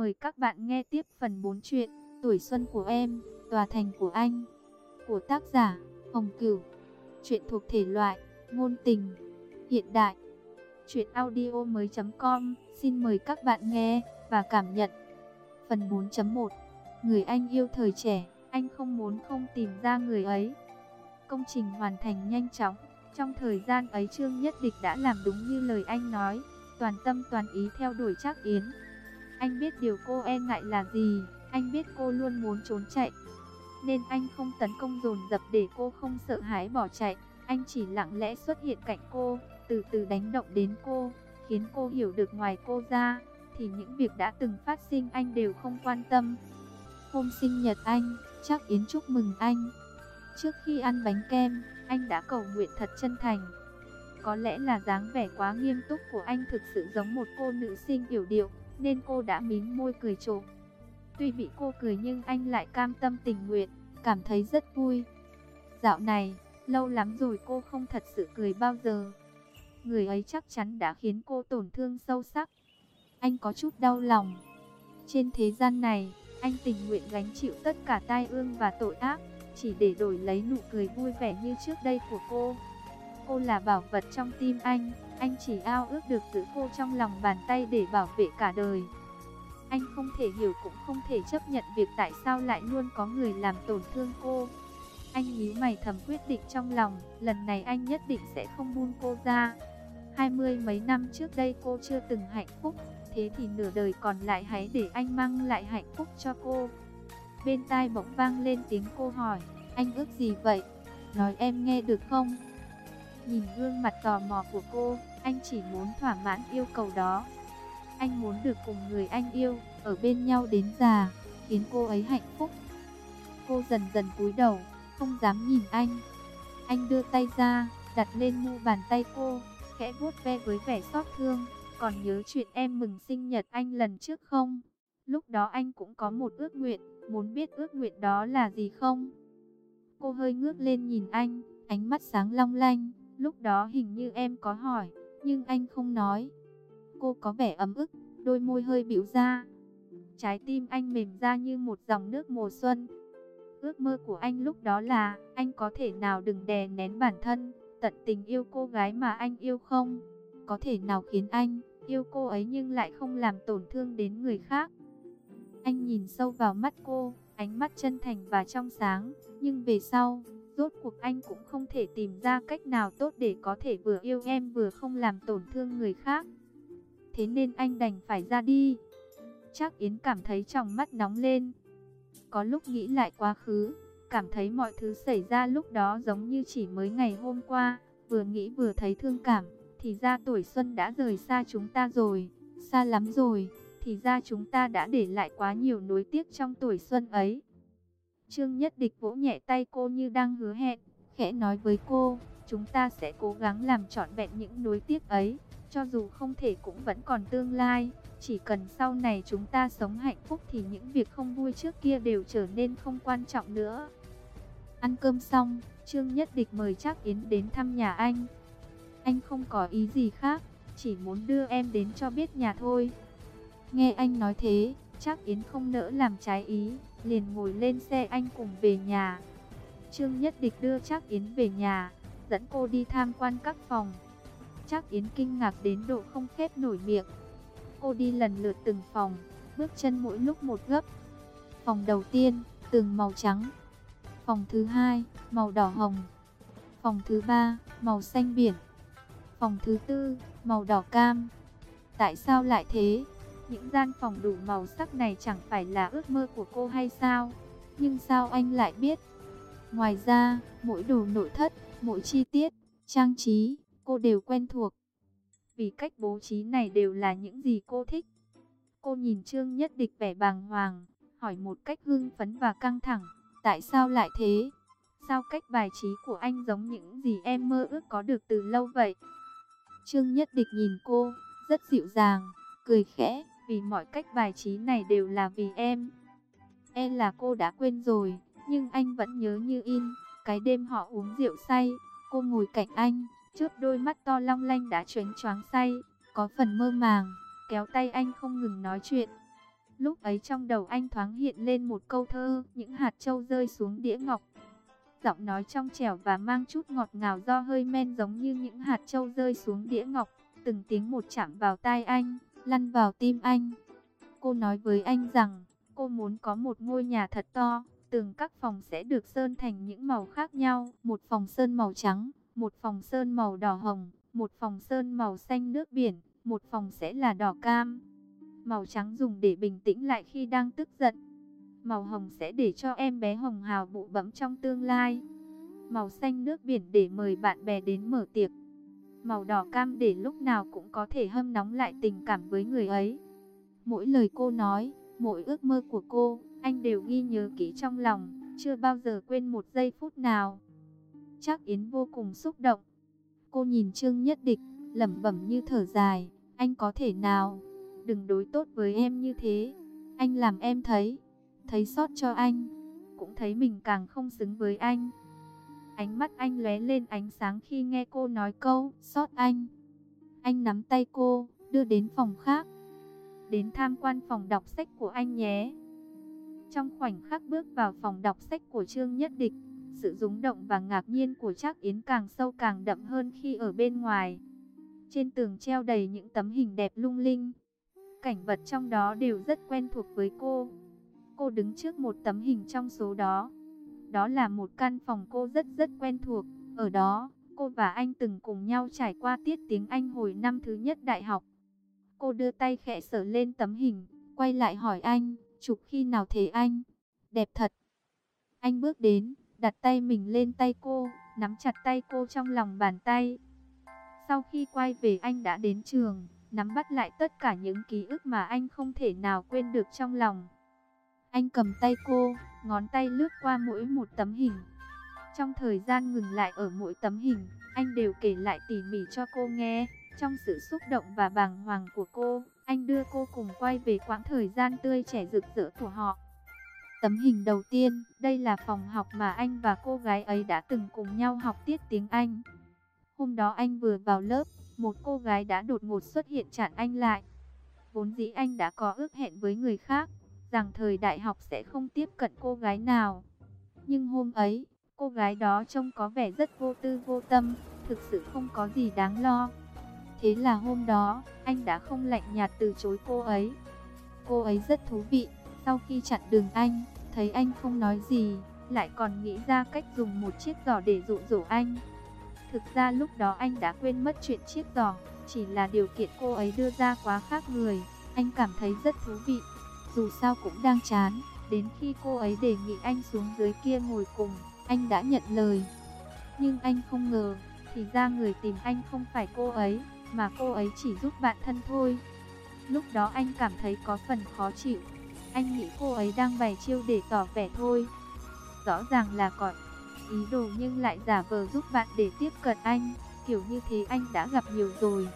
Mời các bạn nghe tiếp phần 4 chuyện Tuổi xuân của em, Tòa thành của anh Của tác giả Hồng Cửu. Chuyện thuộc thể loại Ngôn tình Hiện đại. Chuyện audio mới com Xin mời các bạn nghe và cảm nhận. Phần 4.1 Người anh yêu thời trẻ Anh không muốn không tìm ra người ấy. Công trình hoàn thành nhanh chóng Trong thời gian ấy Trương Nhất Địch đã làm đúng như lời anh nói Toàn tâm toàn ý theo đuổi Trác Yến anh biết điều cô e ngại là gì, anh biết cô luôn muốn trốn chạy. Nên anh không tấn công dồn dập để cô không sợ hãi bỏ chạy. Anh chỉ lặng lẽ xuất hiện cạnh cô, từ từ đánh động đến cô, khiến cô hiểu được ngoài cô ra, thì những việc đã từng phát sinh anh đều không quan tâm. Hôm sinh nhật anh, chắc Yến chúc mừng anh. Trước khi ăn bánh kem, anh đã cầu nguyện thật chân thành. Có lẽ là dáng vẻ quá nghiêm túc của anh thực sự giống một cô nữ sinh yểu điệu, nên cô đã mím môi cười trộm. Tuy bị cô cười nhưng anh lại cam tâm tình nguyện, cảm thấy rất vui. Dạo này, lâu lắm rồi cô không thật sự cười bao giờ. Người ấy chắc chắn đã khiến cô tổn thương sâu sắc. Anh có chút đau lòng. Trên thế gian này, anh tình nguyện gánh chịu tất cả tai ương và tội ác, chỉ để đổi lấy nụ cười vui vẻ như trước đây của cô. Cô là bảo vật trong tim anh. Anh chỉ ao ước được giữ cô trong lòng bàn tay để bảo vệ cả đời. Anh không thể hiểu cũng không thể chấp nhận việc tại sao lại luôn có người làm tổn thương cô. Anh nhíu mày thầm quyết định trong lòng, lần này anh nhất định sẽ không buông cô ra. Hai mươi mấy năm trước đây cô chưa từng hạnh phúc, thế thì nửa đời còn lại hãy để anh mang lại hạnh phúc cho cô. Bên tai bỗng vang lên tiếng cô hỏi, anh ước gì vậy? Nói em nghe được không? Nhìn gương mặt tò mò của cô, anh chỉ muốn thỏa mãn yêu cầu đó. Anh muốn được cùng người anh yêu, ở bên nhau đến già, khiến cô ấy hạnh phúc. Cô dần dần cúi đầu, không dám nhìn anh. Anh đưa tay ra, đặt lên mu bàn tay cô, khẽ vuốt ve với vẻ xót thương. Còn nhớ chuyện em mừng sinh nhật anh lần trước không? Lúc đó anh cũng có một ước nguyện, muốn biết ước nguyện đó là gì không? Cô hơi ngước lên nhìn anh, ánh mắt sáng long lanh. Lúc đó hình như em có hỏi, nhưng anh không nói. Cô có vẻ ấm ức, đôi môi hơi bĩu ra. Trái tim anh mềm ra như một dòng nước mùa xuân. Ước mơ của anh lúc đó là, anh có thể nào đừng đè nén bản thân, tận tình yêu cô gái mà anh yêu không? Có thể nào khiến anh yêu cô ấy nhưng lại không làm tổn thương đến người khác? Anh nhìn sâu vào mắt cô, ánh mắt chân thành và trong sáng, nhưng về sau, Rốt cuộc anh cũng không thể tìm ra cách nào tốt để có thể vừa yêu em vừa không làm tổn thương người khác. Thế nên anh đành phải ra đi. Chắc Yến cảm thấy trong mắt nóng lên. Có lúc nghĩ lại quá khứ, cảm thấy mọi thứ xảy ra lúc đó giống như chỉ mới ngày hôm qua, vừa nghĩ vừa thấy thương cảm, thì ra tuổi xuân đã rời xa chúng ta rồi, xa lắm rồi, thì ra chúng ta đã để lại quá nhiều nối tiếc trong tuổi xuân ấy. Trương Nhất Địch vỗ nhẹ tay cô như đang hứa hẹn, khẽ nói với cô, chúng ta sẽ cố gắng làm trọn vẹn những nối tiếc ấy, cho dù không thể cũng vẫn còn tương lai, chỉ cần sau này chúng ta sống hạnh phúc thì những việc không vui trước kia đều trở nên không quan trọng nữa. Ăn cơm xong, Trương Nhất Địch mời Trác Yến đến thăm nhà anh. Anh không có ý gì khác, chỉ muốn đưa em đến cho biết nhà thôi. Nghe anh nói thế, Trác Yến không nỡ làm trái ý, liền ngồi lên xe anh cùng về nhà. Trương Nhất Địch đưa Trác Yến về nhà, dẫn cô đi tham quan các phòng. Trác Yến kinh ngạc đến độ không khép nổi miệng. Cô đi lần lượt từng phòng, bước chân mỗi lúc một gấp. Phòng đầu tiên, tường màu trắng. Phòng thứ hai, màu đỏ hồng. Phòng thứ ba, màu xanh biển. Phòng thứ tư, màu đỏ cam. Tại sao lại thế? Những gian phòng đủ màu sắc này chẳng phải là ước mơ của cô hay sao? Nhưng sao anh lại biết? Ngoài ra, mỗi đồ nội thất, mỗi chi tiết, trang trí, cô đều quen thuộc. Vì cách bố trí này đều là những gì cô thích. Cô nhìn Trương Nhất Địch vẻ bàng hoàng, hỏi một cách hưng phấn và căng thẳng. Tại sao lại thế? Sao cách bài trí của anh giống những gì em mơ ước có được từ lâu vậy? Trương Nhất Địch nhìn cô, rất dịu dàng, cười khẽ vì mọi cách bài trí này đều là vì em. E là cô đã quên rồi, nhưng anh vẫn nhớ như in. Cái đêm họ uống rượu say, cô ngồi cạnh anh, trước đôi mắt to long lanh đã choáng choáng say, có phần mơ màng, kéo tay anh không ngừng nói chuyện. Lúc ấy trong đầu anh thoáng hiện lên một câu thơ, những hạt châu rơi xuống đĩa ngọc. Giọng nói trong trẻo và mang chút ngọt ngào do hơi men giống như những hạt châu rơi xuống đĩa ngọc. Từng tiếng một chạm vào tai anh, lăn vào tim anh. Cô nói với anh rằng, cô muốn có một ngôi nhà thật to, tường các phòng sẽ được sơn thành những màu khác nhau. Một phòng sơn màu trắng, một phòng sơn màu đỏ hồng, một phòng sơn màu xanh nước biển, một phòng sẽ là đỏ cam. Màu trắng dùng để bình tĩnh lại khi đang tức giận. Màu hồng sẽ để cho em bé hồng hào bụ bẫm trong tương lai. Màu xanh nước biển để mời bạn bè đến mở tiệc. Màu đỏ cam để lúc nào cũng có thể hâm nóng lại tình cảm với người ấy. Mỗi lời cô nói, mỗi ước mơ của cô, anh đều ghi nhớ kỹ trong lòng, chưa bao giờ quên một giây phút nào. Chắc Yến vô cùng xúc động. Cô nhìn Trương Nhất Địch, lẩm bẩm như thở dài, anh có thể nào, đừng đối tốt với em như thế. Anh làm em thấy, thấy xót cho anh, cũng thấy mình càng không xứng với anh. Ánh mắt anh lóe lên ánh sáng khi nghe cô nói câu xót anh. Anh nắm tay cô, đưa đến phòng khác. Đến tham quan phòng đọc sách của anh nhé. Trong khoảnh khắc bước vào phòng đọc sách của Trương Nhất Địch, sự rúng động và ngạc nhiên của Trác Yến càng sâu càng đậm hơn khi ở bên ngoài. Trên tường treo đầy những tấm hình đẹp lung linh. Cảnh vật trong đó đều rất quen thuộc với cô. Cô đứng trước một tấm hình trong số đó. Đó là một căn phòng cô rất rất quen thuộc. Ở đó, cô và anh từng cùng nhau trải qua tiết tiếng Anh hồi năm thứ nhất đại học. Cô đưa tay khẽ sờ lên tấm hình, quay lại hỏi anh, chụp khi nào thế anh? Đẹp thật. Anh bước đến, đặt tay mình lên tay cô, nắm chặt tay cô trong lòng bàn tay. Sau khi quay về anh đã đến trường, nắm bắt lại tất cả những ký ức mà anh không thể nào quên được trong lòng. Anh cầm tay cô, ngón tay lướt qua mỗi một tấm hình. Trong thời gian ngừng lại ở mỗi tấm hình, anh đều kể lại tỉ mỉ cho cô nghe. Trong sự xúc động và bàng hoàng của cô, anh đưa cô cùng quay về quãng thời gian tươi trẻ rực rỡ của họ. Tấm hình đầu tiên, đây là phòng học mà anh và cô gái ấy đã từng cùng nhau học tiết tiếng Anh. Hôm đó anh vừa vào lớp, một cô gái đã đột ngột xuất hiện chặn anh lại. Vốn dĩ anh đã có ước hẹn với người khác, rằng thời đại học sẽ không tiếp cận cô gái nào. Nhưng hôm ấy, cô gái đó trông có vẻ rất vô tư vô tâm, thực sự không có gì đáng lo. Thế là hôm đó, anh đã không lạnh nhạt từ chối cô ấy. Cô ấy rất thú vị, sau khi chặn đường anh, thấy anh không nói gì, lại còn nghĩ ra cách dùng một chiếc giỏ để dụ dỗ anh. Thực ra lúc đó anh đã quên mất chuyện chiếc giỏ, chỉ là điều kiện cô ấy đưa ra quá khác người. Anh cảm thấy rất thú vị, dù sao cũng đang chán. Đến khi cô ấy đề nghị anh xuống dưới kia ngồi cùng, anh đã nhận lời. Nhưng anh không ngờ, thì ra người tìm anh không phải cô ấy, mà cô ấy chỉ giúp bạn thân thôi. Lúc đó anh cảm thấy có phần khó chịu. Anh nghĩ cô ấy đang bày chiêu để tỏ vẻ thôi. Rõ ràng là còn ý đồ nhưng lại giả vờ giúp bạn để tiếp cận anh. Kiểu như thế anh đã gặp nhiều rồi.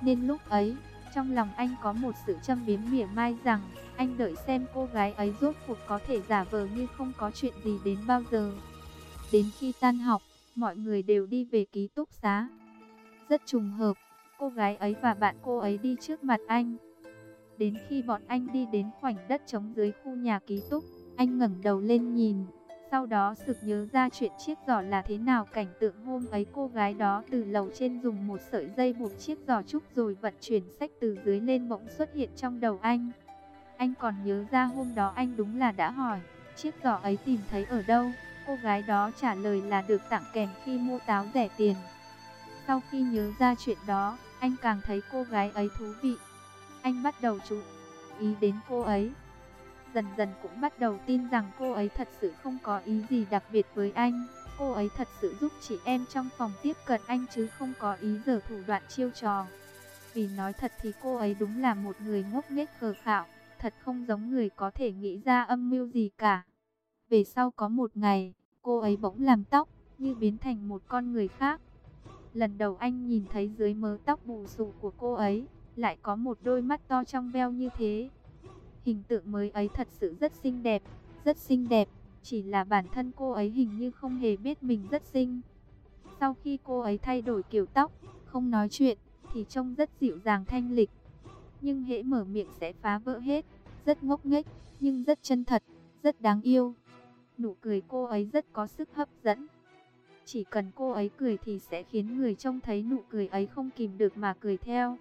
Nên lúc ấy, trong lòng anh có một sự châm biếm mỉa mai rằng anh đợi xem cô gái ấy rốt cuộc có thể giả vờ như không có chuyện gì đến bao giờ. Đến khi tan học, mọi người đều đi về ký túc xá. Rất trùng hợp, cô gái ấy và bạn cô ấy đi trước mặt anh. Đến khi bọn anh đi đến khoảnh đất trống dưới khu nhà ký túc, anh ngẩng đầu lên nhìn. Sau đó sực nhớ ra chuyện chiếc giỏ là thế nào cảnh tượng hôm ấy cô gái đó từ lầu trên dùng một sợi dây buộc chiếc giỏ trúc rồi vận chuyển sách từ dưới lên bỗng xuất hiện trong đầu anh. Anh còn nhớ ra hôm đó anh đúng là đã hỏi, chiếc giỏ ấy tìm thấy ở đâu? Cô gái đó trả lời là được tặng kèm khi mua táo rẻ tiền. Sau khi nhớ ra chuyện đó, anh càng thấy cô gái ấy thú vị. Anh bắt đầu chú ý đến cô ấy. Dần dần cũng bắt đầu tin rằng cô ấy thật sự không có ý gì đặc biệt với anh. Cô ấy thật sự giúp chị em trong phòng tiếp cận anh chứ không có ý giở thủ đoạn chiêu trò. Vì nói thật thì cô ấy đúng là một người ngốc nghếch khờ khạo, thật không giống người có thể nghĩ ra âm mưu gì cả. Về sau có một ngày, cô ấy bỗng làm tóc, như biến thành một con người khác. Lần đầu anh nhìn thấy dưới mớ tóc bù xù của cô ấy, lại có một đôi mắt to trong veo như thế. Hình tượng mới ấy thật sự rất xinh đẹp, rất xinh đẹp, chỉ là bản thân cô ấy hình như không hề biết mình rất xinh. Sau khi cô ấy thay đổi kiểu tóc, không nói chuyện, thì trông rất dịu dàng thanh lịch. Nhưng hễ mở miệng sẽ phá vỡ hết, rất ngốc nghếch, nhưng rất chân thật, rất đáng yêu. Nụ cười cô ấy rất có sức hấp dẫn. Chỉ cần cô ấy cười thì sẽ khiến người trông thấy nụ cười ấy không kìm được mà cười theo.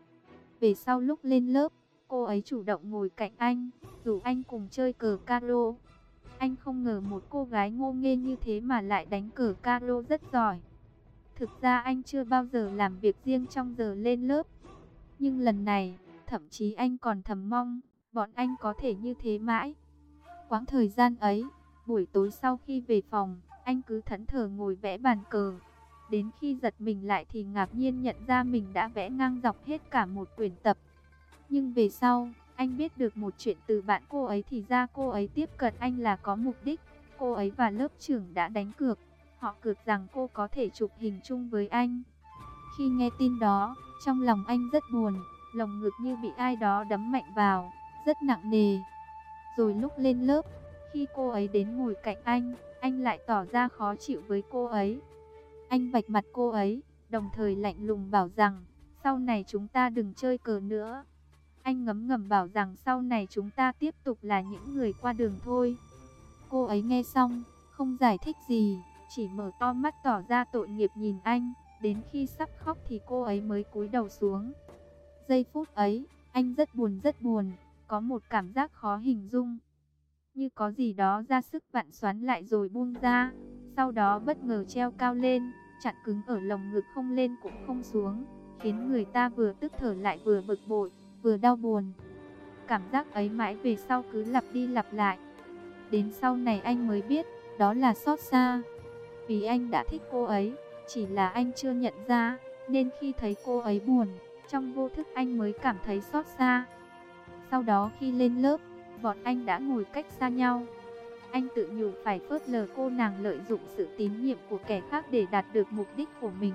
Về sau lúc lên lớp, cô ấy chủ động ngồi cạnh anh, rủ anh cùng chơi cờ caro. Anh không ngờ một cô gái ngô nghê như thế mà lại đánh cờ caro rất giỏi. Thực ra anh chưa bao giờ làm việc riêng trong giờ lên lớp. Nhưng lần này, thậm chí anh còn thầm mong, bọn anh có thể như thế mãi. Quãng thời gian ấy, buổi tối sau khi về phòng, anh cứ thẫn thờ ngồi vẽ bàn cờ. Đến khi giật mình lại thì ngạc nhiên nhận ra mình đã vẽ ngang dọc hết cả một quyển tập. Nhưng về sau, anh biết được một chuyện từ bạn cô ấy thì ra cô ấy tiếp cận anh là có mục đích. Cô ấy và lớp trưởng đã đánh cược. Họ cược rằng cô có thể chụp hình chung với anh. Khi nghe tin đó, trong lòng anh rất buồn, lồng ngực như bị ai đó đấm mạnh vào, rất nặng nề. Rồi lúc lên lớp, khi cô ấy đến ngồi cạnh anh, anh lại tỏ ra khó chịu với cô ấy. Anh vạch mặt cô ấy, đồng thời lạnh lùng bảo rằng, sau này chúng ta đừng chơi cờ nữa. Anh ngấm ngầm bảo rằng sau này chúng ta tiếp tục là những người qua đường thôi. Cô ấy nghe xong, không giải thích gì, chỉ mở to mắt tỏ ra tội nghiệp nhìn anh. Đến khi sắp khóc thì cô ấy mới cúi đầu xuống. Giây phút ấy, anh rất buồn rất buồn, có một cảm giác khó hình dung. Như có gì đó ra sức vặn xoắn lại rồi buông ra, sau đó bất ngờ treo cao lên, chặn cứng ở lồng ngực không lên cũng không xuống, khiến người ta vừa tức thở lại vừa bực bội, vừa đau buồn. Cảm giác ấy mãi về sau cứ lặp đi lặp lại. Đến sau này anh mới biết, đó là xót xa. Vì anh đã thích cô ấy, chỉ là anh chưa nhận ra, nên khi thấy cô ấy buồn, trong vô thức anh mới cảm thấy xót xa. Sau đó khi lên lớp, bọn anh đã ngồi cách xa nhau. Anh tự nhủ phải phớt lờ cô nàng lợi dụng sự tín nhiệm của kẻ khác để đạt được mục đích của mình.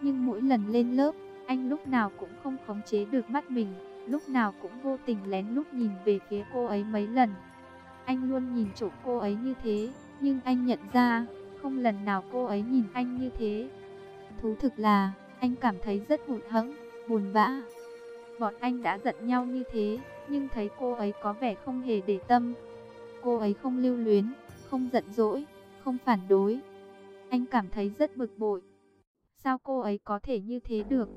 Nhưng mỗi lần lên lớp, anh lúc nào cũng không khống chế được mắt mình, lúc nào cũng vô tình lén lút nhìn về phía cô ấy mấy lần. Anh luôn nhìn chỗ cô ấy như thế, nhưng anh nhận ra, không lần nào cô ấy nhìn anh như thế. Thú thực là, anh cảm thấy rất hụt hẫng, buồn bã. Bọn anh đã giận nhau như thế, nhưng thấy cô ấy có vẻ không hề để tâm. Cô ấy không lưu luyến, không giận dỗi, không phản đối. Anh cảm thấy rất bực bội. Sao cô ấy có thể như thế được?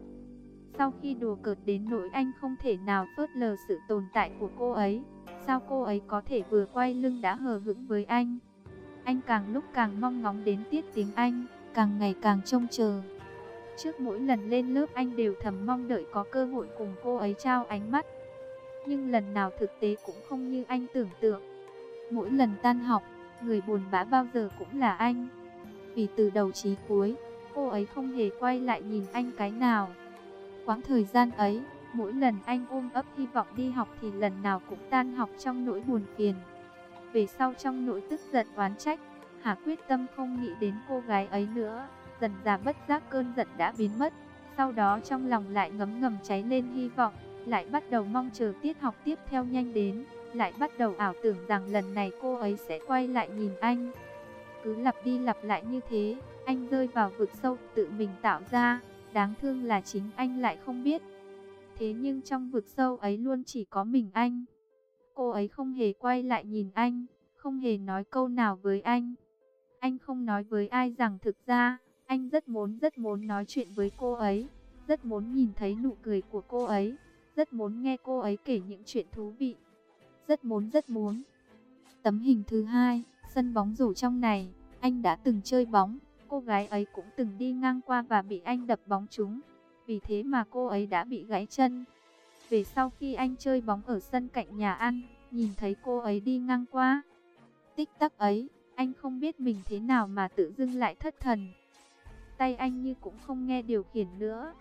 Sau khi đùa cợt đến nỗi anh không thể nào phớt lờ sự tồn tại của cô ấy. Sao cô ấy có thể vừa quay lưng đã hờ hững với anh? Anh càng lúc càng mong ngóng đến tiết tiếng Anh, càng ngày càng trông chờ. Trước mỗi lần lên lớp anh đều thầm mong đợi có cơ hội cùng cô ấy trao ánh mắt. Nhưng lần nào thực tế cũng không như anh tưởng tượng. Mỗi lần tan học, người buồn bã bao giờ cũng là anh. Vì từ đầu chí cuối, cô ấy không hề quay lại nhìn anh cái nào. Quãng thời gian ấy, mỗi lần anh ôm ấp hy vọng đi học thì lần nào cũng tan học trong nỗi buồn phiền. Về sau trong nỗi tức giận oán trách, Hà quyết tâm không nghĩ đến cô gái ấy nữa. Dần dà bất giác cơn giận đã biến mất. Sau đó trong lòng lại ngấm ngầm cháy lên hy vọng, lại bắt đầu mong chờ tiết học tiếp theo nhanh đến, lại bắt đầu ảo tưởng rằng lần này cô ấy sẽ quay lại nhìn anh. Cứ lặp đi lặp lại như thế, anh rơi vào vực sâu tự mình tạo ra, đáng thương là chính anh lại không biết. Thế nhưng trong vực sâu ấy luôn chỉ có mình anh. Cô ấy không hề quay lại nhìn anh, không hề nói câu nào với anh. Anh không nói với ai rằng thực ra, anh rất muốn rất muốn nói chuyện với cô ấy, rất muốn nhìn thấy nụ cười của cô ấy, rất muốn nghe cô ấy kể những chuyện thú vị. Rất muốn rất muốn. Tấm hình thứ hai, sân bóng rổ trong này, anh đã từng chơi bóng, cô gái ấy cũng từng đi ngang qua và bị anh đập bóng trúng. Vì thế mà cô ấy đã bị gãy chân. Về sau khi anh chơi bóng ở sân cạnh nhà ăn, nhìn thấy cô ấy đi ngang qua. Tích tắc ấy, anh không biết mình thế nào mà tự dưng lại thất thần. Tay anh như cũng không nghe điều khiển nữa.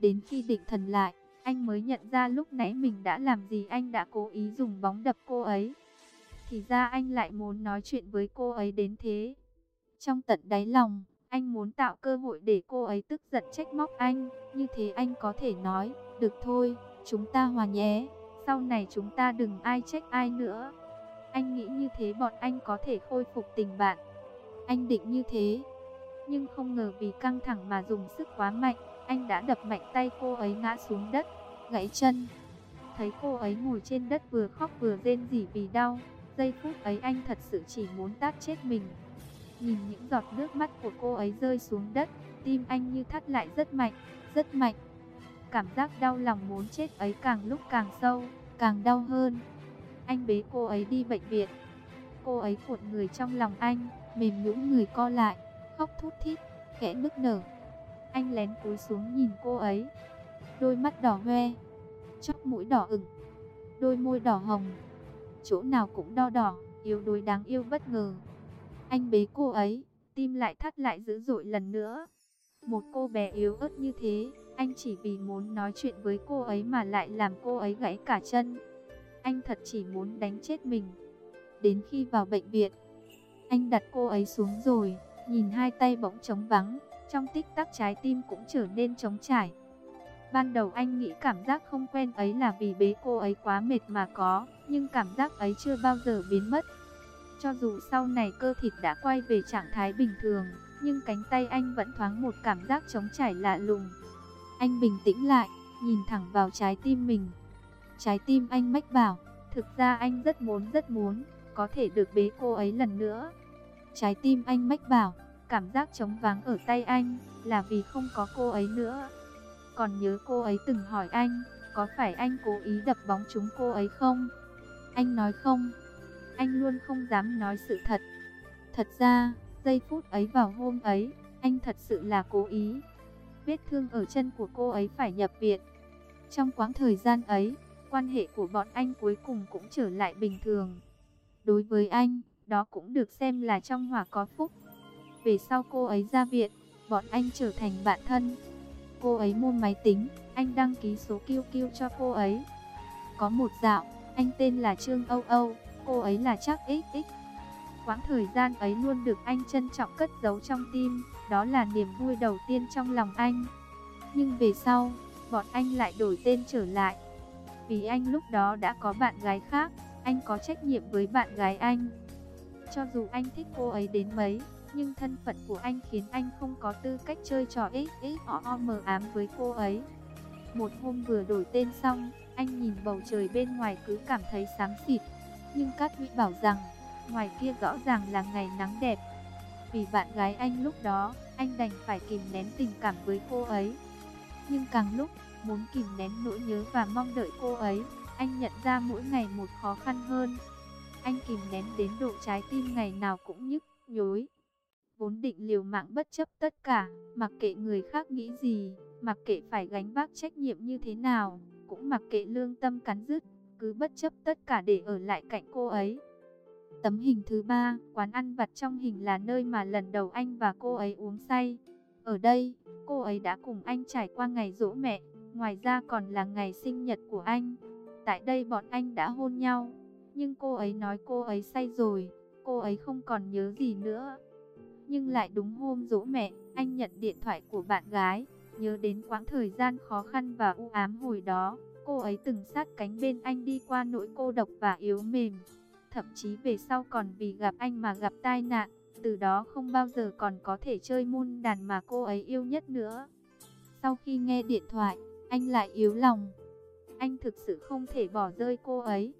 Đến khi định thần lại, anh mới nhận ra lúc nãy mình đã làm gì anh đã cố ý dùng bóng đập cô ấy. Thì ra anh lại muốn nói chuyện với cô ấy đến thế. Trong tận đáy lòng, anh muốn tạo cơ hội để cô ấy tức giận trách móc anh. Như thế anh có thể nói, được thôi, chúng ta hòa nhé. Sau này chúng ta đừng ai trách ai nữa. Anh nghĩ như thế bọn anh có thể khôi phục tình bạn. Anh định như thế. Nhưng không ngờ vì căng thẳng mà dùng sức quá mạnh, anh đã đập mạnh tay cô ấy ngã xuống đất, gãy chân. thấy cô ấy ngồi trên đất vừa khóc vừa rên rỉ vì đau. Giây phút ấy anh thật sự chỉ muốn tát chết mình. Nhìn những giọt nước mắt của cô ấy rơi xuống đất, tim anh như thắt lại rất mạnh, rất mạnh. Cảm giác đau lòng muốn chết ấy càng lúc càng sâu, càng đau hơn. Anh bế cô ấy đi bệnh viện. Cô ấy cuộn người trong lòng anh, mềm nhũn người co lại, khóc thút thít, khẽ nức nở. Anh lén cúi xuống nhìn cô ấy. Đôi mắt đỏ hoe, chóp mũi đỏ ửng, đôi môi đỏ hồng. Chỗ nào cũng đo đỏ, yếu đuối đáng yêu bất ngờ. Anh bế cô ấy, tim lại thắt lại dữ dội lần nữa. Một cô bé yếu ớt như thế, anh chỉ vì muốn nói chuyện với cô ấy mà lại làm cô ấy gãy cả chân. Anh thật chỉ muốn đánh chết mình. Đến khi vào bệnh viện, anh đặt cô ấy xuống rồi, nhìn hai tay bỗng trống vắng, trong tích tắc trái tim cũng trở nên trống trải. Ban đầu anh nghĩ cảm giác không quen ấy là vì bế cô ấy quá mệt mà có, nhưng cảm giác ấy chưa bao giờ biến mất. Cho dù sau này cơ thịt đã quay về trạng thái bình thường, nhưng cánh tay anh vẫn thoáng một cảm giác trống trải lạ lùng. Anh bình tĩnh lại, nhìn thẳng vào trái tim mình. Trái tim anh mách bảo, thực ra anh rất muốn rất muốn, có thể được bế cô ấy lần nữa. Trái tim anh mách bảo, cảm giác trống vắng ở tay anh, là vì không có cô ấy nữa. Còn nhớ cô ấy từng hỏi anh, có phải anh cố ý đập bóng trúng cô ấy không? Anh nói không. Anh luôn không dám nói sự thật. Thật ra, giây phút ấy vào hôm ấy, anh thật sự là cố ý. Vết thương ở chân của cô ấy phải nhập viện. Trong quãng thời gian ấy, quan hệ của bọn anh cuối cùng cũng trở lại bình thường. Đối với anh, đó cũng được xem là trong hòa có phúc. Về sau cô ấy ra viện, bọn anh trở thành bạn thân. Cô ấy mua máy tính, anh đăng ký số QQ cho cô ấy. Có một dạo, anh tên là Trương Âu Âu, cô ấy là chắc XX. Quãng thời gian ấy luôn được anh trân trọng cất giấu trong tim, đó là niềm vui đầu tiên trong lòng anh. Nhưng về sau, bọn anh lại đổi tên trở lại. Vì anh lúc đó đã có bạn gái khác, anh có trách nhiệm với bạn gái anh. Cho dù anh thích cô ấy đến mấy, nhưng thân phận của anh khiến anh không có tư cách chơi trò XXO mờ ám với cô ấy. Một hôm vừa đổi tên xong, anh nhìn bầu trời bên ngoài cứ cảm thấy sáng xịt. Nhưng Cát Huy bảo rằng, ngoài kia rõ ràng là ngày nắng đẹp. Vì bạn gái anh lúc đó, anh đành phải kìm nén tình cảm với cô ấy. Nhưng càng lúc, muốn kìm nén nỗi nhớ và mong đợi cô ấy, anh nhận ra mỗi ngày một khó khăn hơn. Anh kìm nén đến độ trái tim ngày nào cũng nhức, nhối. Vốn định liều mạng bất chấp tất cả, mặc kệ người khác nghĩ gì, mặc kệ phải gánh vác trách nhiệm như thế nào, cũng mặc kệ lương tâm cắn rứt, cứ bất chấp tất cả để ở lại cạnh cô ấy. Tấm hình thứ ba, quán ăn vặt trong hình là nơi mà lần đầu anh và cô ấy uống say. Ở đây, cô ấy đã cùng anh trải qua ngày dỗ mẹ, ngoài ra còn là ngày sinh nhật của anh. Tại đây bọn anh đã hôn nhau, nhưng cô ấy nói cô ấy say rồi, cô ấy không còn nhớ gì nữa. Nhưng lại đúng hôm dỗ mẹ, anh nhận điện thoại của bạn gái, nhớ đến quãng thời gian khó khăn và u ám hồi đó. Cô ấy từng sát cánh bên anh đi qua nỗi cô độc và yếu mềm. Thậm chí về sau còn vì gặp anh mà gặp tai nạn, từ đó không bao giờ còn có thể chơi môn đàn mà cô ấy yêu nhất nữa. Sau khi nghe điện thoại, anh lại yếu lòng. Anh thực sự không thể bỏ rơi cô ấy.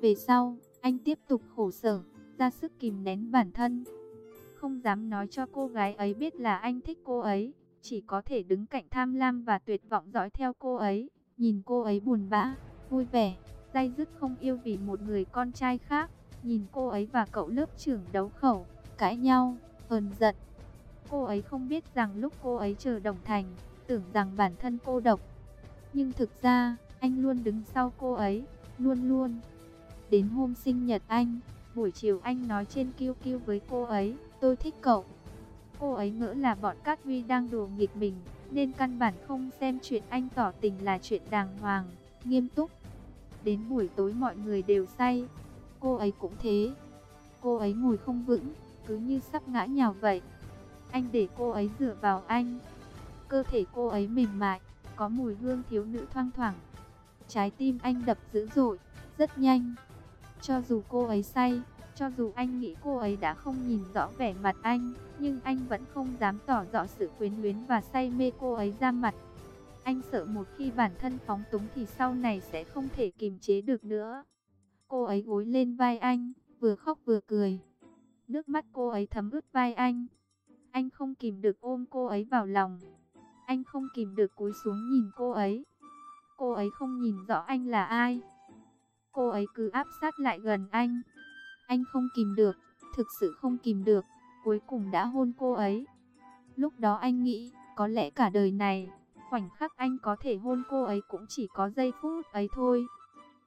Về sau, anh tiếp tục khổ sở, ra sức kìm nén bản thân. Không dám nói cho cô gái ấy biết là anh thích cô ấy, chỉ có thể đứng cạnh tham lam và tuyệt vọng dõi theo cô ấy, nhìn cô ấy buồn bã, vui vẻ, dai dứt không yêu vì một người con trai khác, nhìn cô ấy và cậu lớp trưởng đấu khẩu, cãi nhau, hờn giận. Cô ấy không biết rằng lúc cô ấy chờ đồng thành, tưởng rằng bản thân cô độc. Nhưng thực ra, anh luôn đứng sau cô ấy, luôn luôn. Đến hôm sinh nhật anh, buổi chiều anh nói trên kêu kêu với cô ấy, tôi thích cậu. Cô ấy ngỡ là bọn Cát Huy đang đùa nghịch mình, nên căn bản không xem chuyện anh tỏ tình là chuyện đàng hoàng, nghiêm túc. Đến buổi tối mọi người đều say, cô ấy cũng thế. Cô ấy ngồi không vững, cứ như sắp ngã nhào vậy. Anh để cô ấy dựa vào anh. Cơ thể cô ấy mềm mại, có mùi hương thiếu nữ thoang thoảng. Trái tim anh đập dữ dội, rất nhanh. Cho dù cô ấy say, cho dù anh nghĩ cô ấy đã không nhìn rõ vẻ mặt anh, nhưng anh vẫn không dám tỏ rõ sự quyến luyến và say mê cô ấy ra mặt. Anh sợ một khi bản thân phóng túng thì sau này sẽ không thể kiềm chế được nữa. Cô ấy gối lên vai anh, vừa khóc vừa cười. Nước mắt cô ấy thấm ướt vai anh. Anh không kìm được ôm cô ấy vào lòng. Anh không kìm được cúi xuống nhìn cô ấy. Cô ấy không nhìn rõ anh là ai. Cô ấy cứ áp sát lại gần anh. Anh không kìm được, thực sự không kìm được, cuối cùng đã hôn cô ấy. Lúc đó anh nghĩ, có lẽ cả đời này, khoảnh khắc anh có thể hôn cô ấy cũng chỉ có giây phút ấy thôi.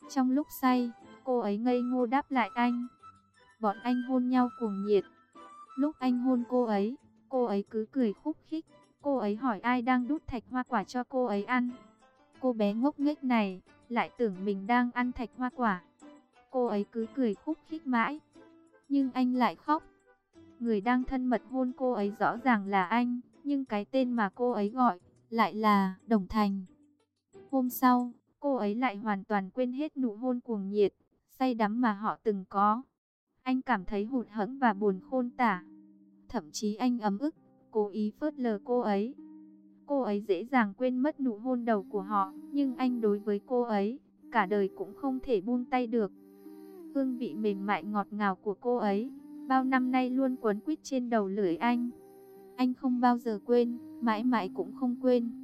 Trong lúc say, cô ấy ngây ngô đáp lại anh. Bọn anh hôn nhau cuồng nhiệt. Lúc anh hôn cô ấy, cô ấy cứ cười khúc khích. Cô ấy hỏi ai đang đút thạch hoa quả cho cô ấy ăn. Cô bé ngốc nghếch này, lại tưởng mình đang ăn thạch hoa quả. Cô ấy cứ cười khúc khích mãi. Nhưng anh lại khóc. Người đang thân mật hôn cô ấy rõ ràng là anh, nhưng cái tên mà cô ấy gọi lại là Đồng Thành. Hôm sau, cô ấy lại hoàn toàn quên hết nụ hôn cuồng nhiệt, say đắm mà họ từng có. Anh cảm thấy hụt hẫng và buồn khôn tả. Thậm chí anh ấm ức, cố ý phớt lờ cô ấy. Cô ấy dễ dàng quên mất nụ hôn đầu của họ, nhưng anh đối với cô ấy, cả đời cũng không thể buông tay được. Hương vị mềm mại ngọt ngào của cô ấy, bao năm nay luôn quấn quýt trên đầu lưỡi anh. Anh không bao giờ quên, mãi mãi cũng không quên.